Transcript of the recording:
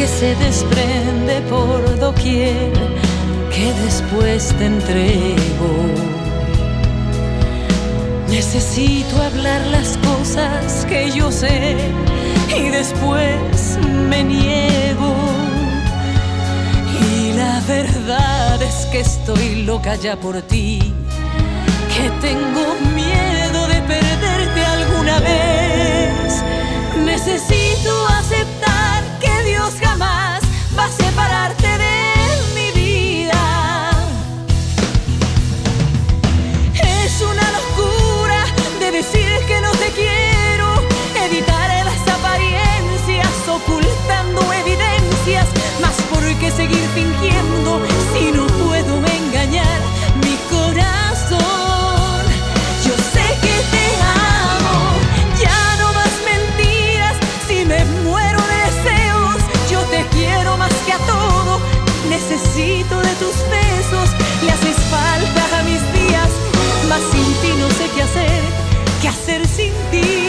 que se desprende por doquier que después te entrego. Necesito hablar las cosas que yo sé y después me niego. Y la verdad es que estoy loca ya por ti, que tengo sin no sé qué hacer, qué hacer sin ti.